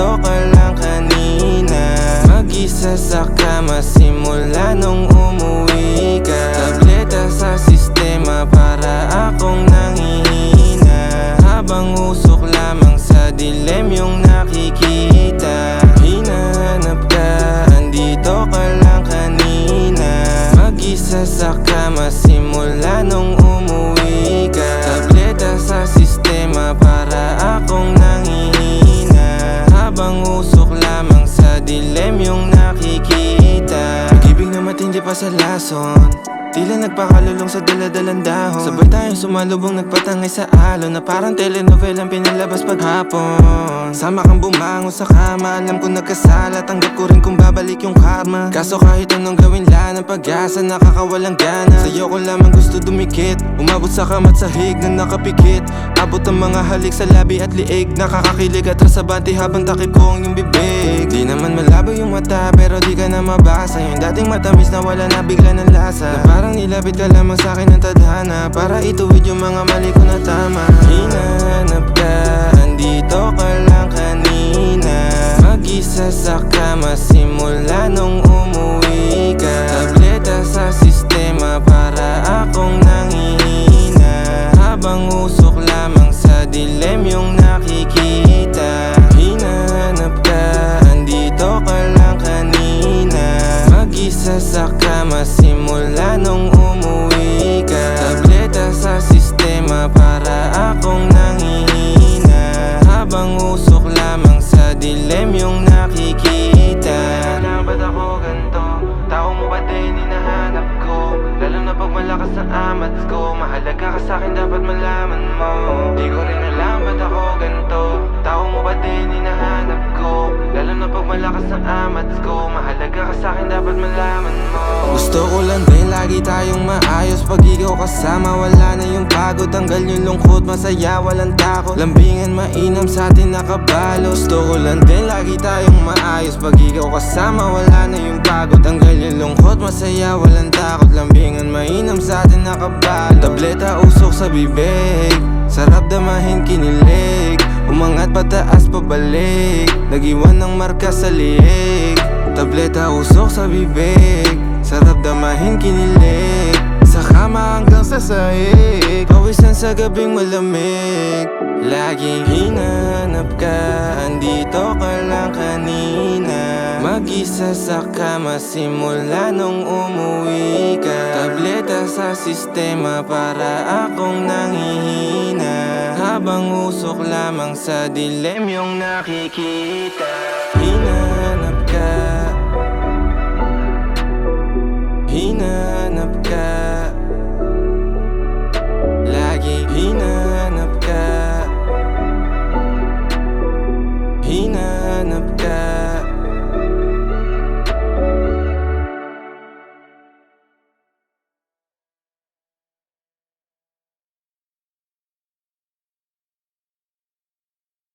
andito ka lang kanina. Mag-isa sa kama simula nung dilem yung nakikita. Pag-ibig na matindi pa sa lason. Tila nagpakalulong sa daladalang dahon. Sabay tayong sumalubong nagpatangay sa alon Na parang telenovelang pinalabas paghapon. Sama kang bumangon sa kama Alam ko nagkasala. Tanggap ko rin kung babalik yung karma. Kaso kahit anong gawin lang ng pag-asa. Nakakawalang gana. Sa'yo ko lamang gusto dumikit. Umabot sa kamat sa hig na nakapikit. Abot ang mga halik sa labi at liig. Nakakakilig at rasabante habang takip ko ang iyong bibig Di naman malabo yung mata pero di ka na mabasa. Yung dating matamis na wala na bigla ng lasa. Na parang nilapit ka lamang sa akin ng tadhana Para ituwid yung mga mali ko na tama. Hinahanap ka, andito ka lang kanina. Mag-isa sa kama simula nung umuwi ka. Tableta sa sistema para akong nangihina. Habang usok lamang sa dilem yung nakikita Mag-isa sa kama simula nung umuwi ka. Tableta sa sistema para akong nangihina. Habang usok lamang sa dilem yung nakikita. Na ba't ako ganito? Tao mo ba din hinahanap ko? Lalo na pag malakas ang amats ko. Mahalaga ka sa'kin dapat malaman mo. Di ko rin alam ba't ako ganito. Tao mo ba din hinahanap ko? Lalo na pag malakas ang amats ko. Mahalaga Gusto ko lang din lagi tayong maayos. Pag ikaw kasama wala na yung pagod. Tanggal yung lungkot masaya walang takot. Lambingan mainam sa atin nakabalo Gusto ko lang din lagi tayong maayos. Pag ikaw kasama wala na yung pagod. Tanggal yung lungkot masaya walang takot. Lambingan mainam sa atin nakabalo Tableta usok sa bibig Sarap damahin kinilig. Umangat pataas pabalik. Nag-iwan ng marka sa liig Tableta usok sa bibig Sarap damahin kinilig. Sa kama hanggang sa sahig Pawisan sa gabing malamig. Laging hinahanap ka. Andito ka lang kanina. Mag-isa sa kama simula nung umuwi ka. Tableta sa sistema para akong nangihina. Habang usok lamang sa dilem yung nakikita up down